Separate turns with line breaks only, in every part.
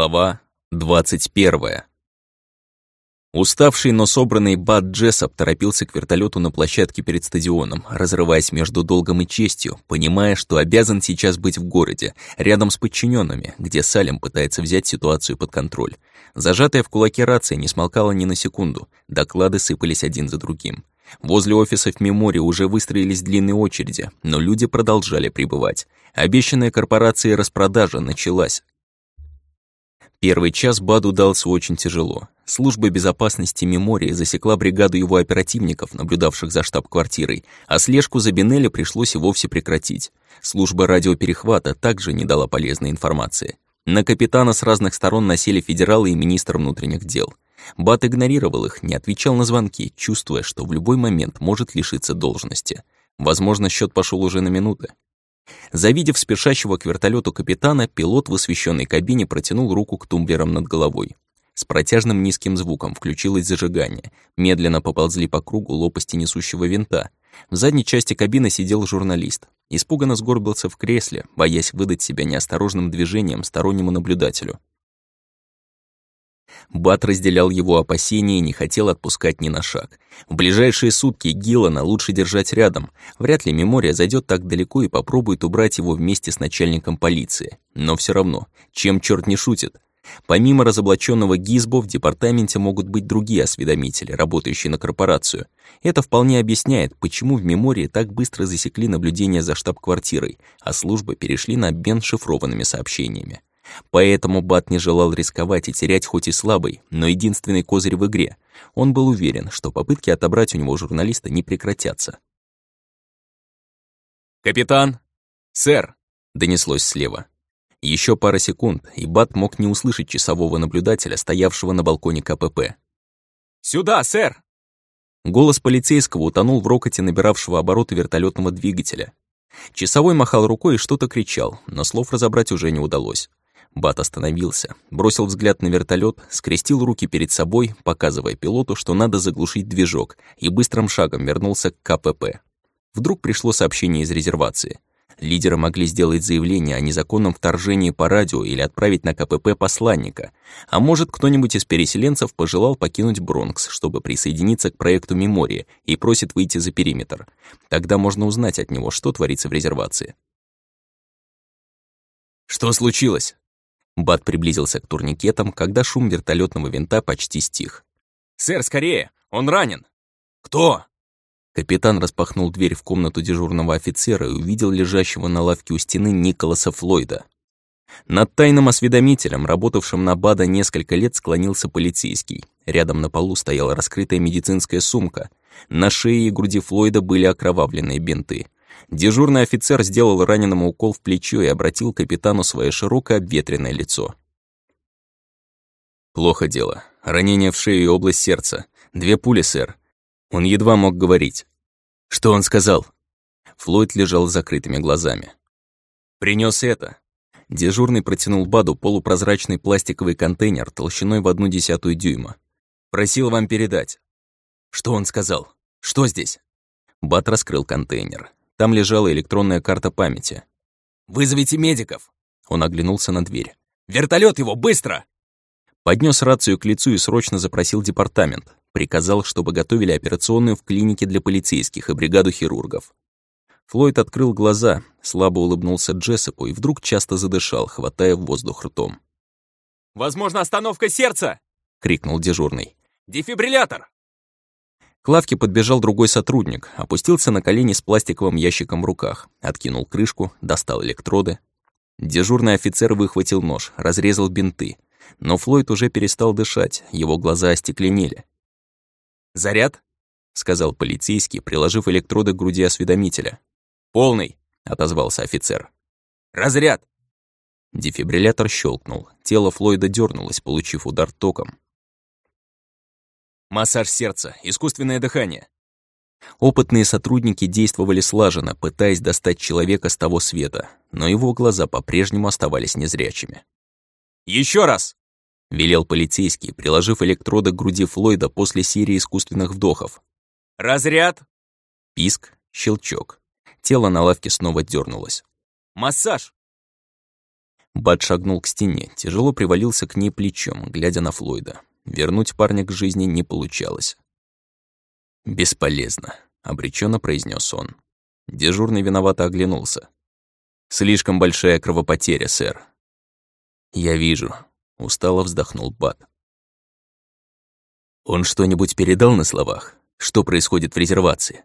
Глава 21 Уставший, но собранный Бат Джессоп торопился к вертолету на площадке перед стадионом, разрываясь между долгом и честью, понимая, что обязан сейчас быть в городе, рядом с подчиненными, где Салем пытается взять ситуацию под контроль. Зажатая в кулаке рация не смолкала ни на секунду, доклады сыпались один за другим. Возле офисов Мемори уже выстроились длинные очереди, но люди продолжали прибывать. Обещанная корпорацией распродажа началась, Первый час Баду дался очень тяжело. Служба безопасности Мемории засекла бригаду его оперативников, наблюдавших за штаб-квартирой, а слежку за Бенелли пришлось и вовсе прекратить. Служба радиоперехвата также не дала полезной информации. На капитана с разных сторон насели федералы и министр внутренних дел. Бат игнорировал их, не отвечал на звонки, чувствуя, что в любой момент может лишиться должности. Возможно, счет пошел уже на минуты. Завидев спешащего к вертолету капитана, пилот в освещенной кабине протянул руку к тумблерам над головой. С протяжным низким звуком включилось зажигание. Медленно поползли по кругу лопасти несущего винта. В задней части кабины сидел журналист. Испуганно сгорбился в кресле, боясь выдать себя неосторожным движением стороннему наблюдателю. Бат разделял его опасения и не хотел отпускать ни на шаг. В ближайшие сутки Гиллана лучше держать рядом. Вряд ли Мемория зайдет так далеко и попробует убрать его вместе с начальником полиции. Но все равно, чем черт не шутит. Помимо разоблаченного Гизбо, в департаменте могут быть другие осведомители, работающие на корпорацию. Это вполне объясняет, почему в мемории так быстро засекли наблюдение за штаб-квартирой, а службы перешли на обмен шифрованными сообщениями. Поэтому Бат не желал рисковать и терять хоть и слабый, но единственный козырь в игре. Он был уверен, что попытки отобрать у него журналиста не прекратятся. «Капитан! Сэр!» — донеслось слева. Еще пара секунд, и Бат мог не услышать часового наблюдателя, стоявшего на балконе КПП. «Сюда, сэр!» Голос полицейского утонул в рокоте набиравшего обороты вертолетного двигателя. Часовой махал рукой и что-то кричал, но слов разобрать уже не удалось. Бат остановился, бросил взгляд на вертолет, скрестил руки перед собой, показывая пилоту, что надо заглушить движок, и быстрым шагом вернулся к КПП. Вдруг пришло сообщение из резервации. Лидеры могли сделать заявление о незаконном вторжении по радио или отправить на КПП посланника. А может, кто-нибудь из переселенцев пожелал покинуть Бронкс, чтобы присоединиться к проекту Мемория и просит выйти за периметр. Тогда можно узнать от него, что творится в резервации. «Что случилось?» Бат приблизился к турникетам, когда шум вертолетного винта почти стих. «Сэр, скорее! Он ранен!» «Кто?» Капитан распахнул дверь в комнату дежурного офицера и увидел лежащего на лавке у стены Николаса Флойда. Над тайным осведомителем, работавшим на БАДа несколько лет, склонился полицейский. Рядом на полу стояла раскрытая медицинская сумка. На шее и груди Флойда были окровавленные бинты. Дежурный офицер сделал раненому укол в плечо и обратил капитану свое широкое обветренное лицо. «Плохо дело. Ранение в шею и область сердца. Две пули, сэр. Он едва мог говорить. Что он сказал?» Флойд лежал с закрытыми глазами. Принес это». Дежурный протянул Баду полупрозрачный пластиковый контейнер толщиной в одну десятую дюйма. «Просил вам передать». «Что он сказал? Что здесь?» Бат раскрыл контейнер. Там лежала электронная карта памяти. «Вызовите медиков!» Он оглянулся на дверь. «Вертолет его, быстро!» Поднес рацию к лицу и срочно запросил департамент. Приказал, чтобы готовили операционную в клинике для полицейских и бригаду хирургов. Флойд открыл глаза, слабо улыбнулся Джессопу и вдруг часто задышал, хватая воздух ртом. «Возможно, остановка сердца!» — крикнул дежурный. «Дефибриллятор!» К лавке подбежал другой сотрудник, опустился на колени с пластиковым ящиком в руках, откинул крышку, достал электроды. Дежурный офицер выхватил нож, разрезал бинты. Но Флойд уже перестал дышать, его глаза остекленели. «Заряд?» — сказал полицейский, приложив электроды к груди осведомителя. «Полный», — отозвался офицер. «Разряд!» Дефибриллятор щелкнул, тело Флойда дернулось, получив удар током. Массаж сердца, искусственное дыхание. Опытные сотрудники действовали слаженно, пытаясь достать человека с того света, но его глаза по-прежнему оставались незрячими. Еще раз!» — велел полицейский, приложив электроды к груди Флойда после серии искусственных вдохов. «Разряд!» Писк, щелчок. Тело на лавке снова дернулось. «Массаж!» Бат шагнул к стене, тяжело привалился к ней плечом, глядя на Флойда. Вернуть парня к жизни не получалось. «Бесполезно», — обреченно произнес он. Дежурный виновато оглянулся. «Слишком большая кровопотеря, сэр». «Я вижу», — устало вздохнул Бат. «Он что-нибудь передал на словах? Что происходит в резервации?»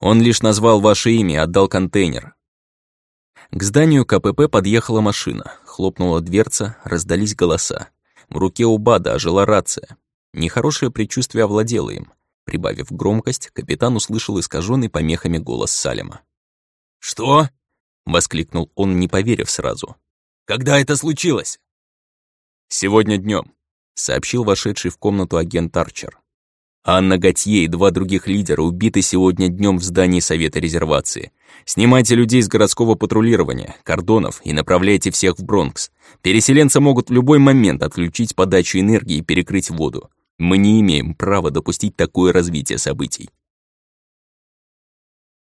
«Он лишь назвал ваше имя и отдал контейнер». К зданию КПП подъехала машина, хлопнула дверца, раздались голоса. В руке у Бада ожила рация. Нехорошее предчувствие овладело им. Прибавив громкость, капитан услышал искаженный помехами голос Салема.
«Что?»
— воскликнул он, не поверив сразу.
«Когда это случилось?»
«Сегодня днем, сообщил вошедший в комнату агент Арчер. Анна Готье и два других лидера убиты сегодня днем в здании Совета резервации. Снимайте людей с городского патрулирования, кордонов и направляйте всех в Бронкс. Переселенцы могут в любой момент отключить подачу энергии и перекрыть воду. Мы не имеем права допустить такое развитие событий.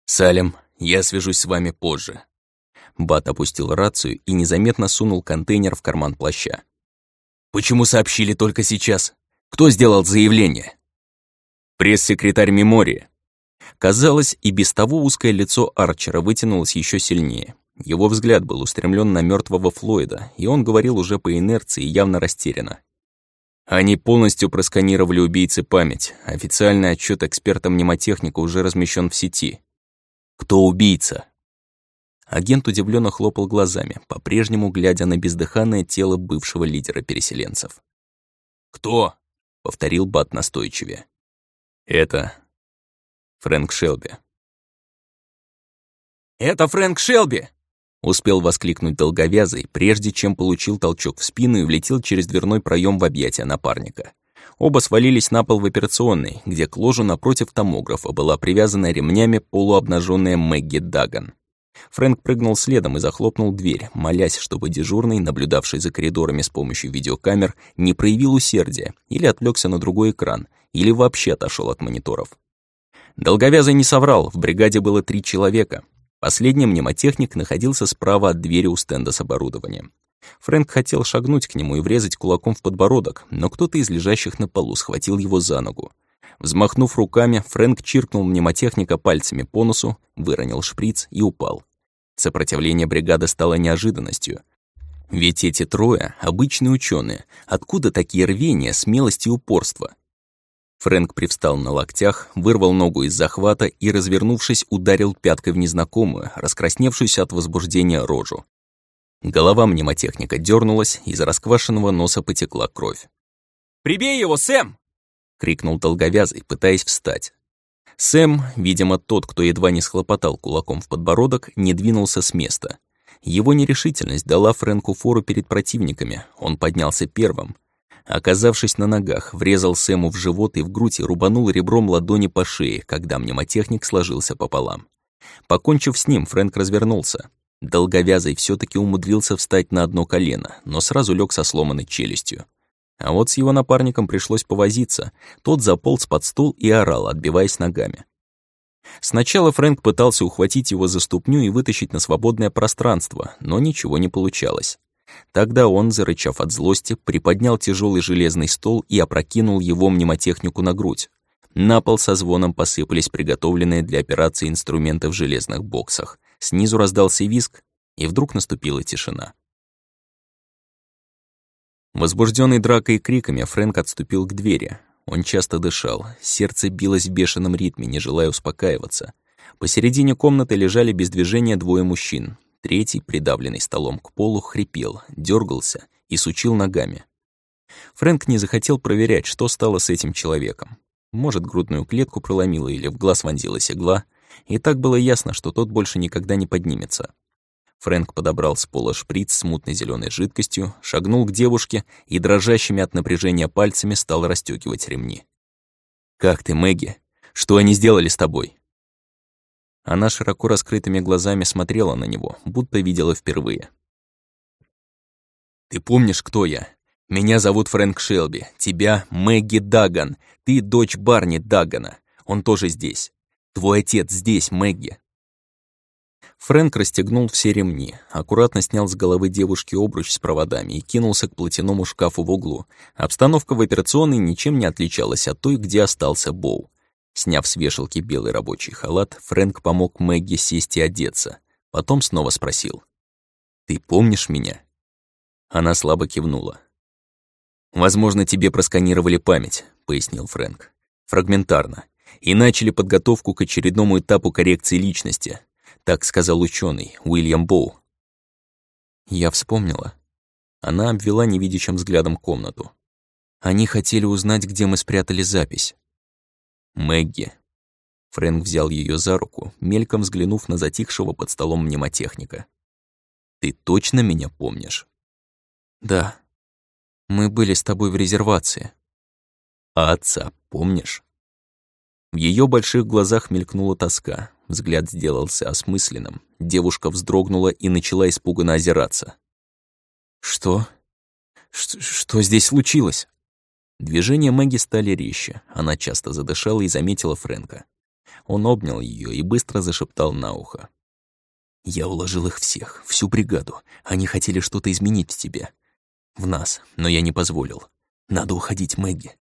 Салем, я свяжусь с вами позже. Бат опустил рацию и незаметно сунул контейнер в карман плаща. Почему сообщили только сейчас? Кто сделал заявление? Пресс-секретарь Мемории. Казалось, и без того узкое лицо Арчера вытянулось еще сильнее. Его взгляд был устремлен на мертвого Флойда, и он говорил уже по инерции явно растерянно. Они полностью просканировали убийцы память. Официальный отчет эксперта-мнемотехника уже размещен в сети. Кто убийца? Агент удивленно хлопал глазами, по-прежнему глядя на бездыханное тело бывшего лидера переселенцев.
«Кто?»
— повторил Бат настойчивее. «Это Фрэнк Шелби».
«Это Фрэнк Шелби!»
Успел воскликнуть долговязый, прежде чем получил толчок в спину и влетел через дверной проем в объятия напарника. Оба свалились на пол в операционной, где к ложу напротив томографа была привязана ремнями полуобнаженная Мэгги Даган. Фрэнк прыгнул следом и захлопнул дверь, молясь, чтобы дежурный, наблюдавший за коридорами с помощью видеокамер, не проявил усердия или отвлекся на другой экран, или вообще отошел от мониторов. Долговязый не соврал, в бригаде было три человека, Последний мнемотехник находился справа от двери у стенда с оборудованием. Фрэнк хотел шагнуть к нему и врезать кулаком в подбородок, но кто-то из лежащих на полу схватил его за ногу. Взмахнув руками, Фрэнк чиркнул мнемотехника пальцами по носу, выронил шприц и упал. Сопротивление бригады стало неожиданностью. Ведь эти трое — обычные ученые. Откуда такие рвения, смелость и упорство? Фрэнк привстал на локтях, вырвал ногу из захвата и, развернувшись, ударил пяткой в незнакомую, раскрасневшуюся от возбуждения рожу. Голова мнемотехника дернулась, из расквашенного носа потекла кровь.
«Прибей его, Сэм!»
— крикнул долговязый, пытаясь встать. Сэм, видимо, тот, кто едва не схлопотал кулаком в подбородок, не двинулся с места. Его нерешительность дала Фрэнку фору перед противниками, он поднялся первым — Оказавшись на ногах, врезал Сэму в живот и в грудь и рубанул ребром ладони по шее, когда мнемотехник сложился пополам. Покончив с ним, Фрэнк развернулся. Долговязый все таки умудрился встать на одно колено, но сразу лег со сломанной челюстью. А вот с его напарником пришлось повозиться. Тот заполз под стул и орал, отбиваясь ногами. Сначала Фрэнк пытался ухватить его за ступню и вытащить на свободное пространство, но ничего не получалось. Тогда он, зарычав от злости, приподнял тяжелый железный стол и опрокинул его мнемотехнику на грудь. На пол со звоном посыпались приготовленные для операции инструменты в железных боксах. Снизу раздался виск, и вдруг наступила тишина. Возбужденный дракой и криками, Фрэнк отступил к двери. Он часто дышал, сердце билось в бешеном ритме, не желая успокаиваться. Посередине комнаты лежали без движения двое мужчин. Третий, придавленный столом к полу, хрипел, дергался и сучил ногами. Фрэнк не захотел проверять, что стало с этим человеком. Может, грудную клетку проломило или в глаз вонзилась игла, и так было ясно, что тот больше никогда не поднимется. Фрэнк подобрал с пола шприц с мутной зеленой жидкостью, шагнул к девушке и дрожащими от напряжения пальцами стал расстёгивать ремни. «Как ты, Мэгги? Что они сделали с тобой?» Она широко раскрытыми глазами смотрела на него, будто видела впервые. «Ты помнишь, кто я? Меня зовут Фрэнк Шелби. Тебя Мэгги Даган. Ты дочь Барни Дагана. Он тоже здесь. Твой отец здесь, Мэгги». Фрэнк расстегнул все ремни, аккуратно снял с головы девушки обруч с проводами и кинулся к платяному шкафу в углу. Обстановка в операционной ничем не отличалась от той, где остался Боу. Сняв с вешалки белый рабочий халат, Фрэнк помог Мэгги сесть и одеться. Потом снова спросил. «Ты помнишь меня?» Она слабо кивнула. «Возможно, тебе просканировали память», — пояснил Фрэнк. «Фрагментарно. И начали подготовку к очередному этапу коррекции личности. Так сказал ученый Уильям Боу. Я вспомнила. Она обвела невидящим взглядом комнату. Они хотели узнать, где мы спрятали запись. Мэгги. Фрэнк взял ее за руку, мельком взглянув на затихшего под столом мнемотехника. «Ты точно меня помнишь?» «Да. Мы были с тобой в резервации». «А отца помнишь?» В ее больших глазах мелькнула тоска, взгляд сделался осмысленным. Девушка вздрогнула и начала испуганно озираться. «Что? Ш что здесь случилось?» Движения Мэгги стали резче. Она часто задышала и заметила Фрэнка. Он обнял ее и быстро зашептал на ухо. «Я уложил их всех, всю бригаду. Они хотели что-то изменить в тебе. В нас, но я не позволил. Надо уходить, Мэгги.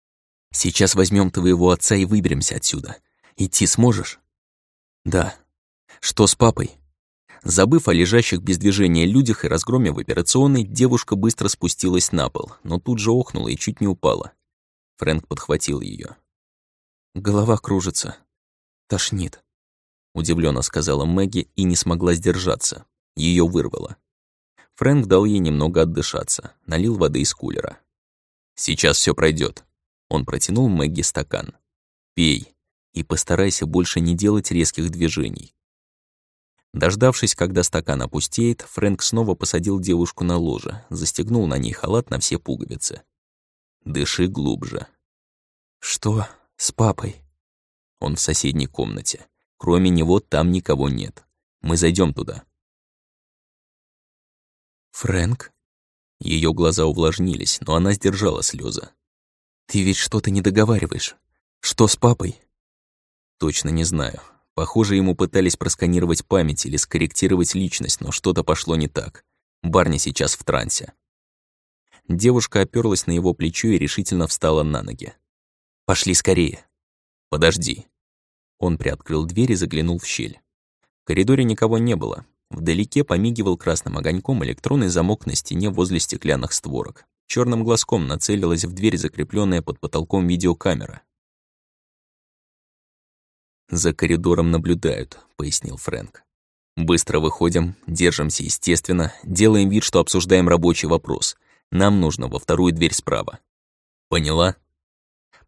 Сейчас возьмем твоего отца и выберемся отсюда. Идти сможешь?» «Да». «Что с папой?» Забыв о лежащих без движения людях и разгроме в операционной, девушка быстро спустилась на пол, но тут же охнула и чуть не упала. Фрэнк подхватил ее. «Голова кружится. Тошнит», — удивленно сказала Мэгги и не смогла сдержаться. Ее вырвало. Фрэнк дал ей немного отдышаться, налил воды из кулера. «Сейчас все пройдет. Он протянул Мэгги стакан. «Пей, и постарайся больше не делать резких движений». Дождавшись, когда стакан опустеет, Фрэнк снова посадил девушку на ложе, застегнул на ней халат на все пуговицы. «Дыши глубже». «Что с папой?» Он в соседней комнате. Кроме него там никого нет. Мы зайдем туда. «Фрэнк?» Ее глаза увлажнились, но она сдержала слезы. Ты ведь что-то не договариваешь. Что с папой? Точно не знаю. Похоже, ему пытались просканировать память или скорректировать личность, но что-то пошло не так. Барни сейчас в трансе. Девушка оперлась на его плечо и решительно встала на ноги. «Пошли скорее». «Подожди». Он приоткрыл дверь и заглянул в щель. В коридоре никого не было. Вдалеке помигивал красным огоньком электронный замок на стене возле стеклянных створок. Черным глазком нацелилась в дверь, закрепленная под потолком видеокамера. «За коридором наблюдают», — пояснил Фрэнк. «Быстро выходим, держимся естественно, делаем вид, что обсуждаем рабочий вопрос. Нам нужно во вторую дверь справа». «Поняла?»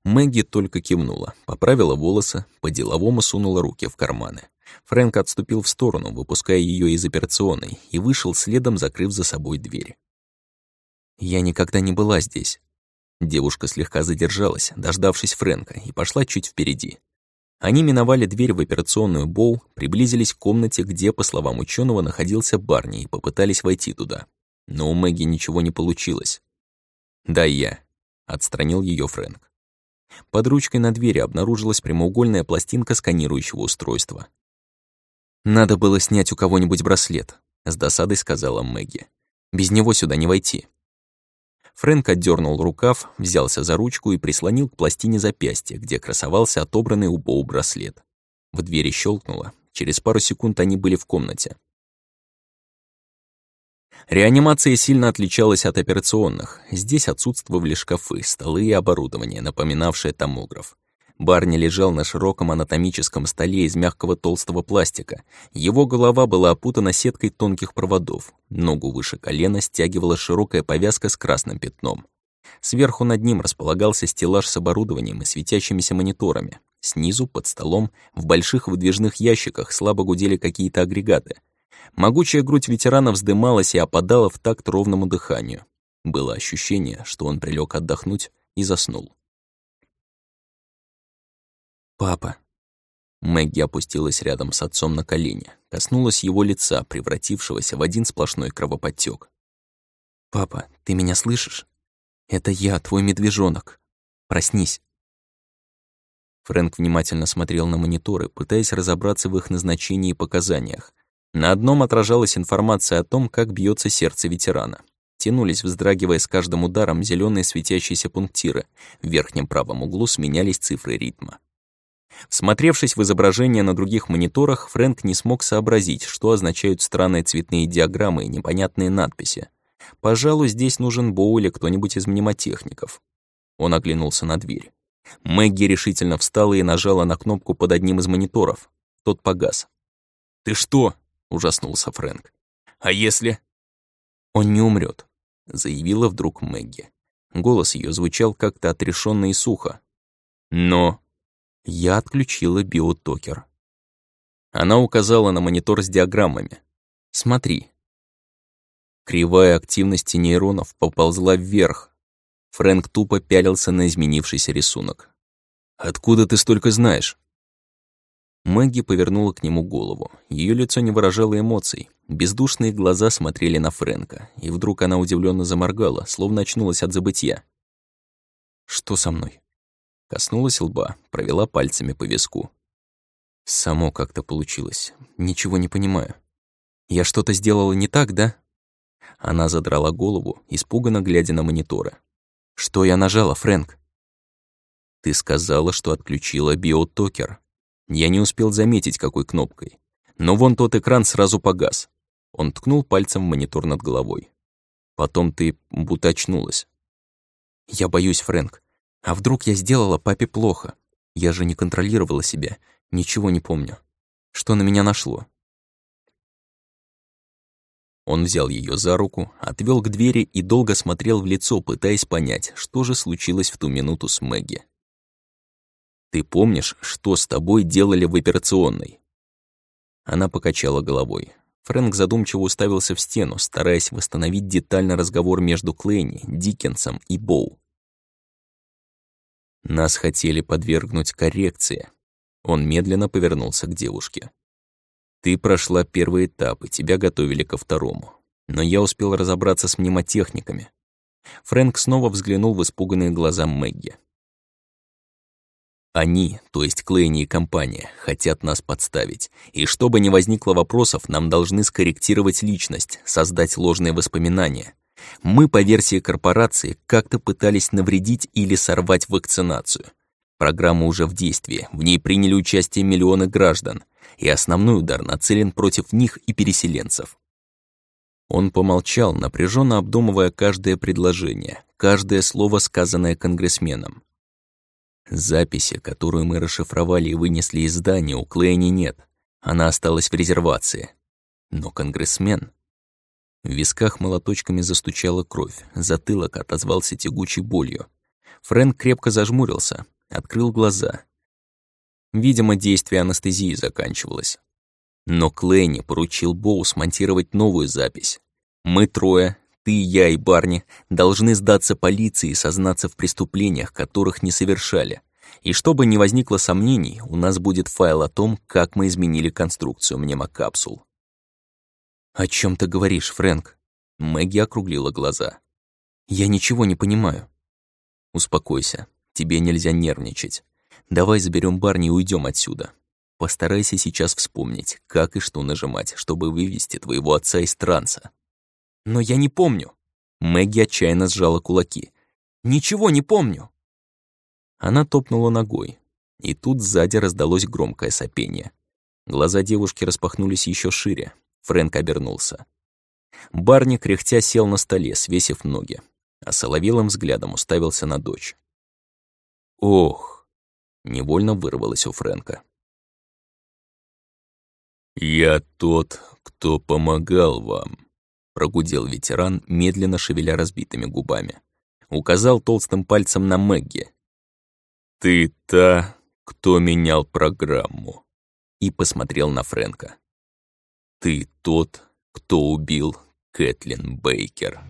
Мэгги только кивнула, поправила волосы, по-деловому сунула руки в карманы. Фрэнк отступил в сторону, выпуская ее из операционной, и вышел следом, закрыв за собой дверь. Я никогда не была здесь. Девушка слегка задержалась, дождавшись Фрэнка, и пошла чуть впереди. Они миновали дверь в операционную Боу, приблизились к комнате, где, по словам ученого, находился Барни, и попытались войти туда. Но у Мэгги ничего не получилось. «Да, я», — отстранил ее Фрэнк. Под ручкой на двери обнаружилась прямоугольная пластинка сканирующего устройства. «Надо было снять у кого-нибудь браслет», — с досадой сказала Мэгги. «Без него сюда не войти». Фрэнк отдернул рукав, взялся за ручку и прислонил к пластине запястья, где красовался отобранный у Боу браслет. В двери щелкнуло. Через пару секунд они были в комнате. Реанимация сильно отличалась от операционных. Здесь отсутствовали шкафы, столы и оборудование, напоминавшее томограф. Барни лежал на широком анатомическом столе из мягкого толстого пластика. Его голова была опутана сеткой тонких проводов. Ногу выше колена стягивала широкая повязка с красным пятном. Сверху над ним располагался стеллаж с оборудованием и светящимися мониторами. Снизу, под столом, в больших выдвижных ящиках слабо гудели какие-то агрегаты. Могучая грудь ветерана вздымалась и опадала в такт ровному дыханию. Было ощущение, что он прилег отдохнуть и заснул. «Папа». Мэгги опустилась рядом с отцом на колени, коснулась его лица, превратившегося в один сплошной кровоподтёк. «Папа, ты меня слышишь? Это я, твой медвежонок. Проснись». Фрэнк внимательно смотрел на мониторы, пытаясь разобраться в их назначении и показаниях, На одном отражалась информация о том, как бьется сердце ветерана. Тянулись, вздрагивая с каждым ударом, зеленые светящиеся пунктиры. В верхнем правом углу сменялись цифры ритма. Всмотревшись в изображение на других мониторах, Фрэнк не смог сообразить, что означают странные цветные диаграммы и непонятные надписи. Пожалуй, здесь нужен Боу или кто-нибудь из мнемотехников. Он оглянулся на дверь. Мэгги решительно встала и нажала на кнопку под одним из мониторов. Тот погас.
«Ты что?»
— ужаснулся Фрэнк.
«А если...»
«Он не умрет, заявила вдруг Мэгги. Голос ее звучал как-то отрешенно и сухо. «Но...» Я отключила биотокер. Она указала на монитор с диаграммами. «Смотри». Кривая активности нейронов поползла вверх. Фрэнк тупо пялился на изменившийся рисунок. «Откуда ты столько знаешь?» Мэгги повернула к нему голову. Ее лицо не выражало эмоций. Бездушные глаза смотрели на Фрэнка, и вдруг она удивленно заморгала, словно очнулась от забытья. «Что со мной?» Коснулась лба, провела пальцами по виску. Само как-то получилось. Ничего не понимаю. Я что-то сделала не так, да? Она задрала голову, испуганно глядя на мониторы. Что я нажала, Фрэнк? Ты сказала, что отключила биотокер. Я не успел заметить, какой кнопкой. Но вон тот экран сразу погас. Он ткнул пальцем в монитор над головой. Потом ты будто очнулась. Я боюсь, Фрэнк. А вдруг я сделала папе плохо? Я же не контролировала себя, ничего не помню. Что на меня нашло? Он взял ее за руку, отвел к двери и долго смотрел в лицо, пытаясь понять, что же случилось в ту минуту с Мэгги. «Ты помнишь, что с тобой делали в операционной?» Она покачала головой. Фрэнк задумчиво уставился в стену, стараясь восстановить детально разговор между Клейни, Диккенсом и Боу. Нас хотели подвергнуть коррекции. Он медленно повернулся к девушке. Ты прошла первый этап, и тебя готовили ко второму. Но я успел разобраться с мнемотехниками. Фрэнк снова взглянул в испуганные глаза Мэгги. Они, то есть Клейни и компания, хотят нас подставить. И чтобы не возникло вопросов, нам должны скорректировать личность, создать ложные воспоминания. Мы, по версии корпорации, как-то пытались навредить или сорвать вакцинацию. Программа уже в действии, в ней приняли участие миллионы граждан, и основной удар нацелен против них и переселенцев. Он помолчал, напряженно обдумывая каждое предложение, каждое слово, сказанное конгрессменом. Записи, которую мы расшифровали и вынесли из здания, у Клейни нет. Она осталась в резервации. Но конгрессмен в висках молоточками застучала кровь, затылок отозвался тягучей болью. Фрэнк крепко зажмурился, открыл глаза. Видимо, действие анестезии заканчивалось. Но Клейни поручил Боу смонтировать новую запись. Мы трое, ты, я и Барни, должны сдаться полиции и сознаться в преступлениях, которых не совершали. И чтобы не возникло сомнений, у нас будет файл о том, как мы изменили конструкцию мнемокапсул. «О чем ты говоришь, Фрэнк?» Мэгги округлила глаза. «Я ничего не понимаю». «Успокойся, тебе нельзя нервничать. Давай заберем Барни и уйдем отсюда. Постарайся сейчас вспомнить, как и что нажимать, чтобы вывести твоего отца из транса». «Но я не помню». Мэгги отчаянно сжала кулаки. «Ничего не помню». Она топнула ногой, и тут сзади раздалось громкое сопение. Глаза девушки распахнулись еще шире, Фрэнк обернулся. Барни, кряхтя, сел на столе, свесив ноги, а соловелым взглядом уставился на дочь. «Ох!» — невольно вырвалось у Фрэнка.
«Я тот, кто помогал вам», — прогудел ветеран, медленно шевеля разбитыми губами. Указал толстым пальцем на Мэгги. «Ты та, кто менял программу», и посмотрел на Фрэнка. Ты тот, кто убил Кэтлин Бейкер.